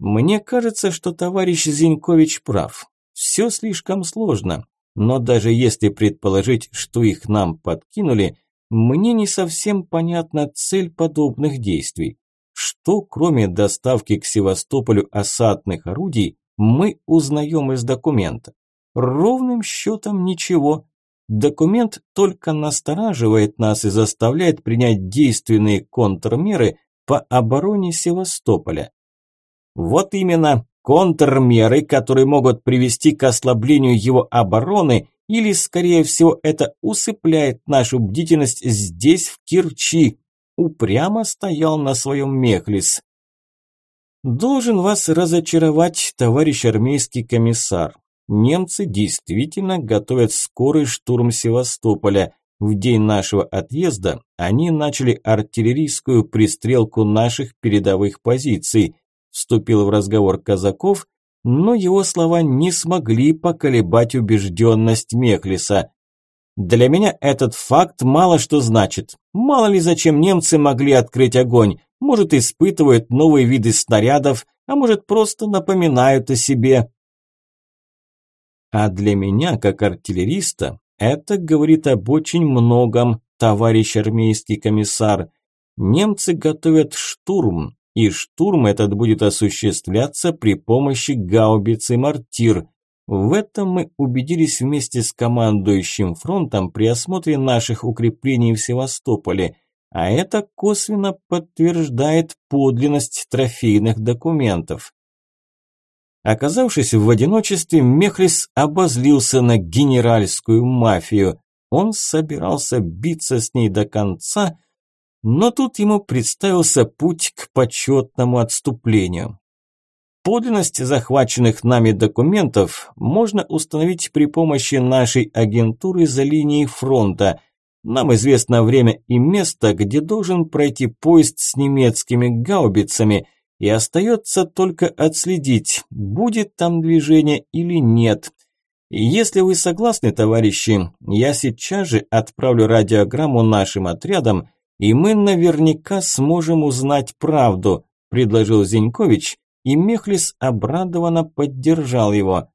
«Мне кажется, что товарищ Зинькович прав. Все слишком сложно. Но даже если предположить, что их нам подкинули, мне не совсем понятна цель подобных действий. Что, кроме доставки к Севастополю осадных орудий, мы узнаем из документа? Ровным счетом ничего. Документ только настораживает нас и заставляет принять действенные контрмеры по обороне Севастополя. Вот именно, контрмеры, которые могут привести к ослаблению его обороны или, скорее всего, это усыпляет нашу бдительность здесь, в Кирчи. Упрямо стоял на своем Мехлис. Должен вас разочаровать, товарищ армейский комиссар. Немцы действительно готовят скорый штурм Севастополя. В день нашего отъезда они начали артиллерийскую пристрелку наших передовых позиций вступил в разговор Казаков, но его слова не смогли поколебать убежденность Мехлиса. Для меня этот факт мало что значит. Мало ли зачем немцы могли открыть огонь. Может, испытывают новые виды снарядов, а может, просто напоминают о себе. А для меня, как артиллериста, это говорит об очень многом, товарищ армейский комиссар. Немцы готовят штурм, и штурм этот будет осуществляться при помощи гаубицы «Мортир». В этом мы убедились вместе с командующим фронтом при осмотре наших укреплений в Севастополе, а это косвенно подтверждает подлинность трофейных документов. Оказавшись в одиночестве, Мехлис обозлился на генеральскую мафию. Он собирался биться с ней до конца, но тут ему представился путь к почетному отступлению. Подлинность захваченных нами документов можно установить при помощи нашей агентуры за линией фронта. Нам известно время и место, где должен пройти поезд с немецкими гаубицами – и остается только отследить, будет там движение или нет. Если вы согласны, товарищи, я сейчас же отправлю радиограмму нашим отрядам, и мы наверняка сможем узнать правду, предложил Зинькович, и Мехлис обрадованно поддержал его.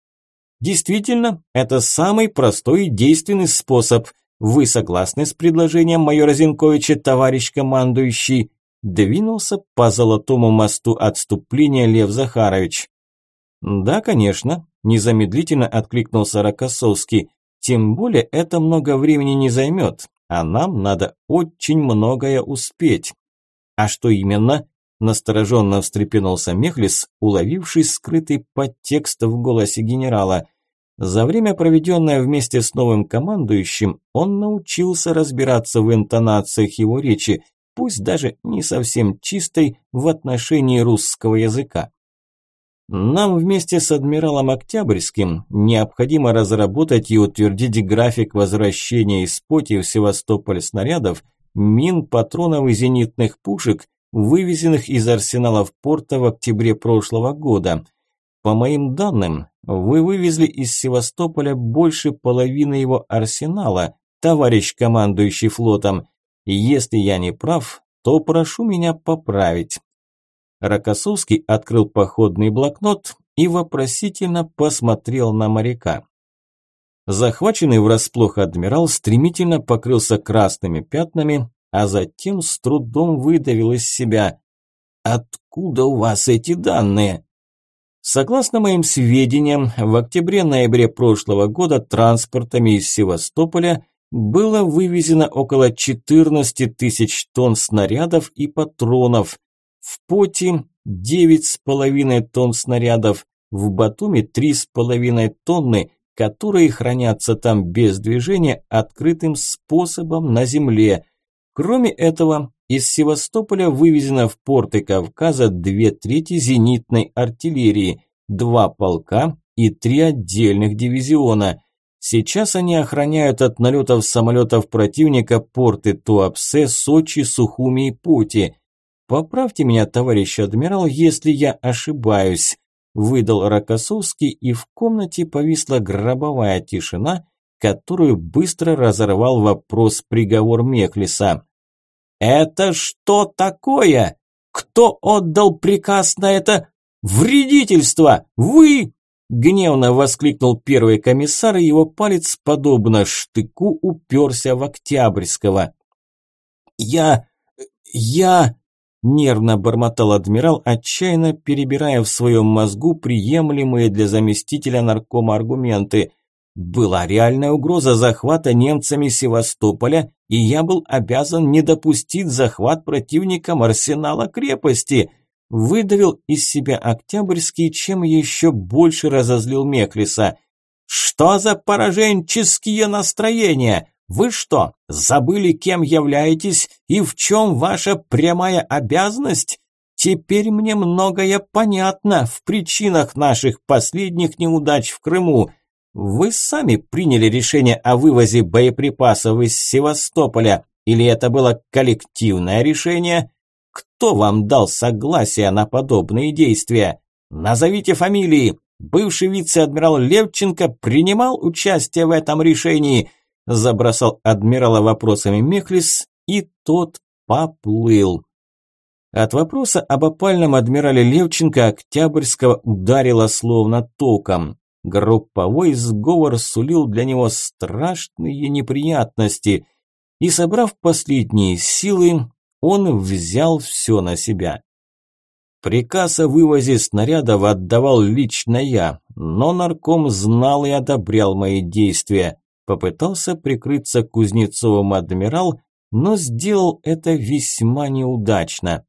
Действительно, это самый простой и действенный способ. Вы согласны с предложением майора Зиньковича, товарищ командующий? двинулся по Золотому мосту отступления Лев Захарович. «Да, конечно», – незамедлительно откликнулся Рокоссовский. «Тем более это много времени не займет, а нам надо очень многое успеть». «А что именно?» – настороженно встрепенулся Мехлис, уловивший скрытый подтекст в голосе генерала. За время, проведенное вместе с новым командующим, он научился разбираться в интонациях его речи – пусть даже не совсем чистой в отношении русского языка. Нам вместе с адмиралом Октябрьским необходимо разработать и утвердить график возвращения из поти в Севастополь снарядов, мин, патронов и зенитных пушек, вывезенных из арсеналов порта в октябре прошлого года. По моим данным, вы вывезли из Севастополя больше половины его арсенала, товарищ командующий флотом, если я не прав, то прошу меня поправить. Рокоссовский открыл походный блокнот и вопросительно посмотрел на моряка. Захваченный врасплох адмирал стремительно покрылся красными пятнами, а затем с трудом выдавил из себя «Откуда у вас эти данные?» Согласно моим сведениям, в октябре-ноябре прошлого года транспортами из Севастополя было вывезено около 14 тысяч тонн снарядов и патронов. В Поти 9,5 тонн снарядов, в Батуми 3,5 тонны, которые хранятся там без движения открытым способом на земле. Кроме этого, из Севастополя вывезено в порты Кавказа две трети зенитной артиллерии, два полка и три отдельных дивизиона. Сейчас они охраняют от налетов самолетов противника порты Туапсе, Сочи, Сухуми и Пути. Поправьте меня, товарищ адмирал, если я ошибаюсь. Выдал Рокоссовский, и в комнате повисла гробовая тишина, которую быстро разорвал вопрос приговор Мехлиса. «Это что такое? Кто отдал приказ на это вредительство? Вы Гневно воскликнул первый комиссар, и его палец, подобно штыку, уперся в Октябрьского. «Я... я...» – нервно бормотал адмирал, отчаянно перебирая в своем мозгу приемлемые для заместителя наркома аргументы. «Была реальная угроза захвата немцами Севастополя, и я был обязан не допустить захват противником арсенала крепости». Выдавил из себя Октябрьский, чем еще больше разозлил Меклиса. «Что за пораженческие настроения? Вы что, забыли, кем являетесь и в чем ваша прямая обязанность? Теперь мне многое понятно в причинах наших последних неудач в Крыму. Вы сами приняли решение о вывозе боеприпасов из Севастополя, или это было коллективное решение?» Кто вам дал согласие на подобные действия? Назовите фамилии. Бывший вице-адмирал Левченко принимал участие в этом решении. Забросал адмирала вопросами Мехлис, и тот поплыл. От вопроса об опальном адмирале Левченко Октябрьского ударило словно током. Групповой сговор сулил для него страшные неприятности. И собрав последние силы, он взял все на себя. Приказ о вывозе снарядов отдавал лично я, но нарком знал и одобрял мои действия. Попытался прикрыться Кузнецовым адмирал, но сделал это весьма неудачно.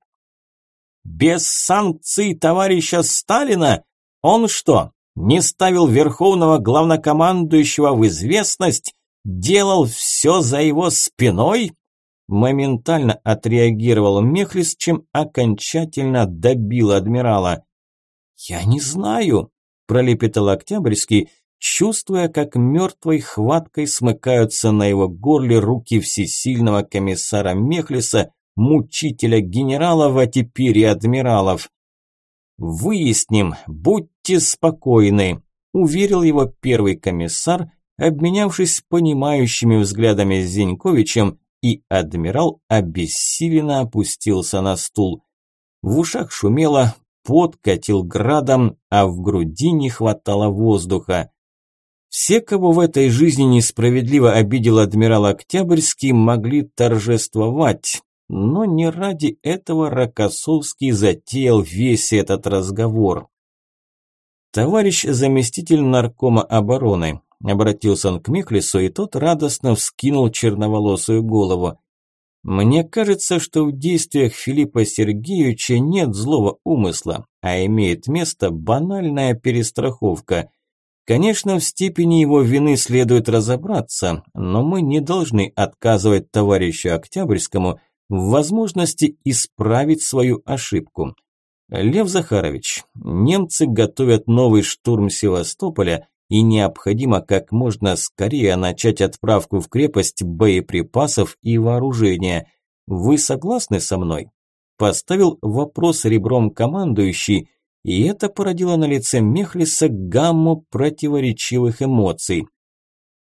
«Без санкций товарища Сталина? Он что, не ставил верховного главнокомандующего в известность? Делал все за его спиной?» Моментально отреагировал Мехлис, чем окончательно добил адмирала. «Я не знаю», – пролепетал Октябрьский, чувствуя, как мертвой хваткой смыкаются на его горле руки всесильного комиссара Мехлиса, мучителя генералов, а теперь и адмиралов. «Выясним, будьте спокойны», – уверил его первый комиссар, обменявшись понимающими взглядами с Зиньковичем, и адмирал обессиленно опустился на стул. В ушах шумело, пот катил градом, а в груди не хватало воздуха. Все, кого в этой жизни несправедливо обидел адмирал Октябрьский, могли торжествовать, но не ради этого Рокоссовский затеял весь этот разговор. Товарищ заместитель наркома обороны, обратился он к Михлису, и тот радостно вскинул черноволосую голову. Мне кажется, что в действиях Филиппа Сергеевича нет злого умысла, а имеет место банальная перестраховка. Конечно, в степени его вины следует разобраться, но мы не должны отказывать товарищу Октябрьскому в возможности исправить свою ошибку. Лев Захарович, немцы готовят новый штурм Севастополя, и необходимо как можно скорее начать отправку в крепость боеприпасов и вооружения. Вы согласны со мной? Поставил вопрос ребром командующий, и это породило на лице Мехлиса гамму противоречивых эмоций.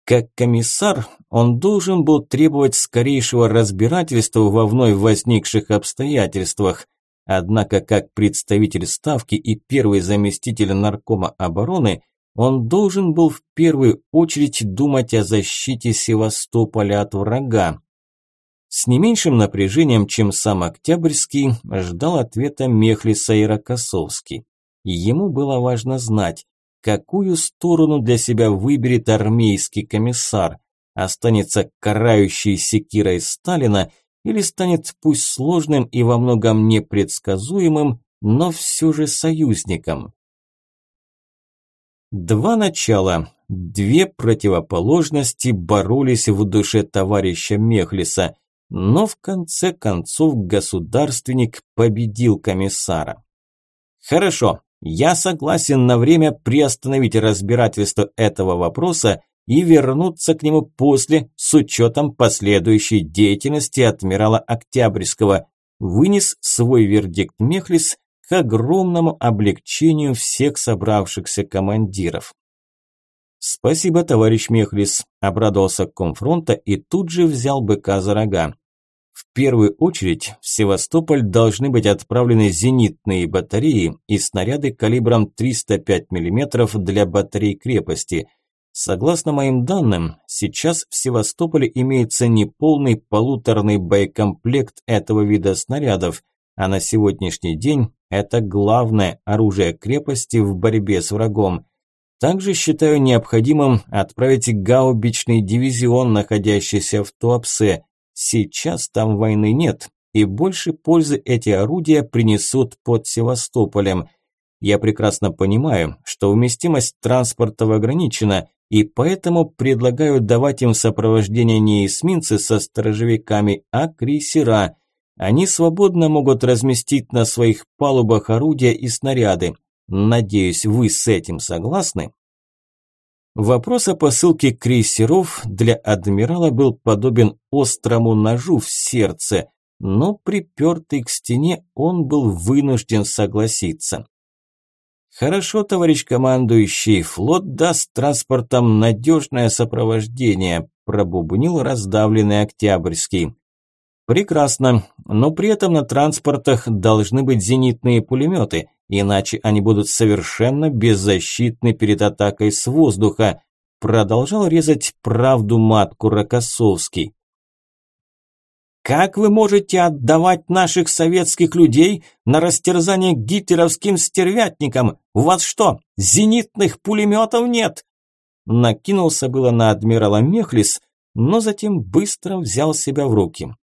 Как комиссар, он должен был требовать скорейшего разбирательства во вновь возникших обстоятельствах. Однако, как представитель Ставки и первый заместитель наркома обороны, он должен был в первую очередь думать о защите Севастополя от врага. С не меньшим напряжением, чем сам Октябрьский, ждал ответа Мехлиса и Рокоссовский. Ему было важно знать, какую сторону для себя выберет армейский комиссар. Останется карающей секирой Сталина или станет пусть сложным и во многом непредсказуемым, но все же союзником. Два начала, две противоположности боролись в душе товарища Мехлиса, но в конце концов государственник победил комиссара. Хорошо, я согласен на время приостановить разбирательство этого вопроса и вернуться к нему после с учетом последующей деятельности адмирала Октябрьского. Вынес свой вердикт Мехлис к огромному облегчению всех собравшихся командиров. «Спасибо, товарищ Мехлис», – обрадовался комфронта и тут же взял быка за рога. В первую очередь в Севастополь должны быть отправлены зенитные батареи и снаряды калибром 305 мм для батарей крепости. Согласно моим данным, сейчас в Севастополе имеется неполный полуторный боекомплект этого вида снарядов, а на сегодняшний день это главное оружие крепости в борьбе с врагом. Также считаю необходимым отправить гаубичный дивизион, находящийся в Туапсе, Сейчас там войны нет, и больше пользы эти орудия принесут под Севастополем. Я прекрасно понимаю, что вместимость транспортов ограничена, и поэтому предлагаю давать им сопровождение не эсминцы со сторожевиками, а крейсера. Они свободно могут разместить на своих палубах орудия и снаряды. Надеюсь, вы с этим согласны? Вопрос о посылке крейсеров для адмирала был подобен острому ножу в сердце, но припертый к стене он был вынужден согласиться. «Хорошо, товарищ командующий, флот даст транспортам надежное сопровождение», пробубнил раздавленный Октябрьский. «Прекрасно, но при этом на транспортах должны быть зенитные пулеметы, иначе они будут совершенно беззащитны перед атакой с воздуха», продолжал резать правду матку Рокоссовский. Как вы можете отдавать наших советских людей на растерзание гитлеровским стервятникам? У вас что, зенитных пулеметов нет?» Накинулся было на адмирала Мехлис, но затем быстро взял себя в руки.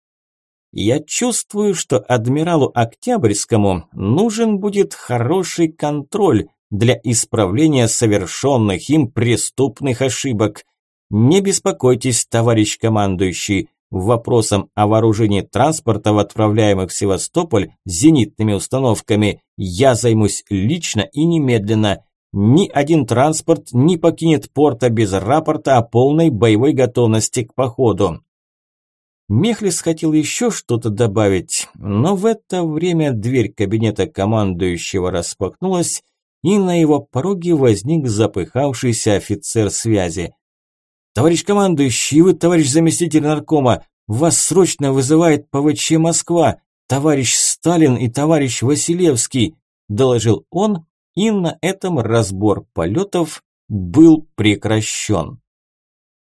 «Я чувствую, что адмиралу Октябрьскому нужен будет хороший контроль для исправления совершенных им преступных ошибок. Не беспокойтесь, товарищ командующий, вопросом о вооружении транспортов, отправляемых в Севастополь зенитными установками, я займусь лично и немедленно. Ни один транспорт не покинет порта без рапорта о полной боевой готовности к походу. Мехлис хотел еще что-то добавить, но в это время дверь кабинета командующего распахнулась, и на его пороге возник запыхавшийся офицер связи. «Товарищ командующий, вы, товарищ заместитель наркома, вас срочно вызывает ПВЧ Москва, товарищ Сталин и товарищ Василевский», доложил он, и на этом разбор полетов был прекращен.